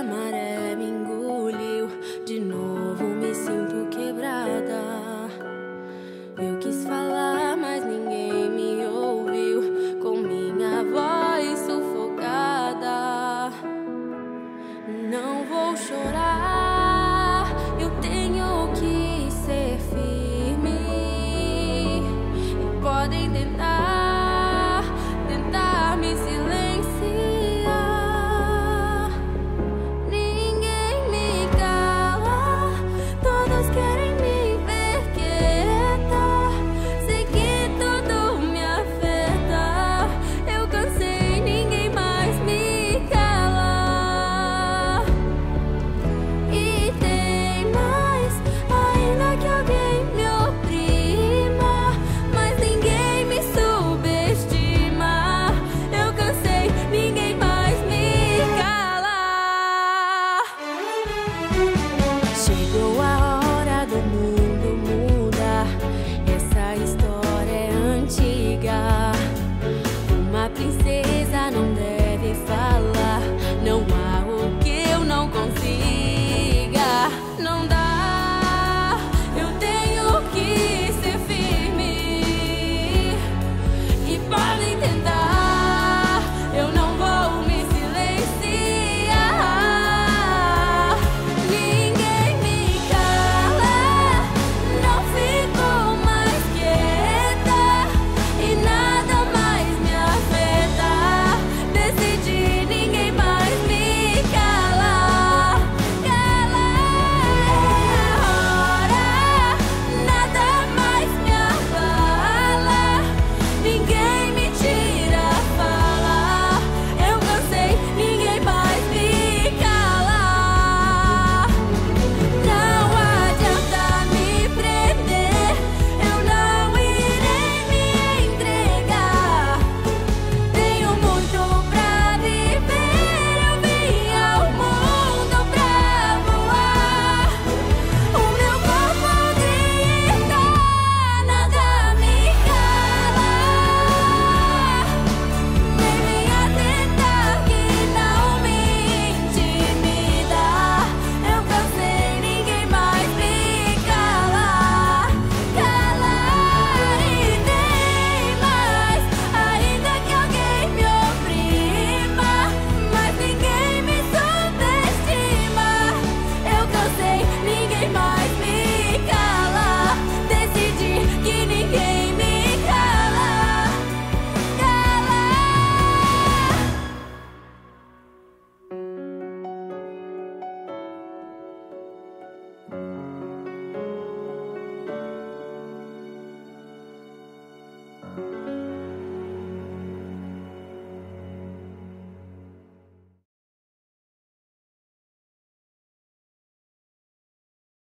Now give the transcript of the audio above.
a maré me engoliu, de novo me sinto quebrada. Eu quis falar, mas ninguém me ouviu, com minha voz sufocada. Não vou chorar, eu tenho que ser firme. E podem tentar. just can't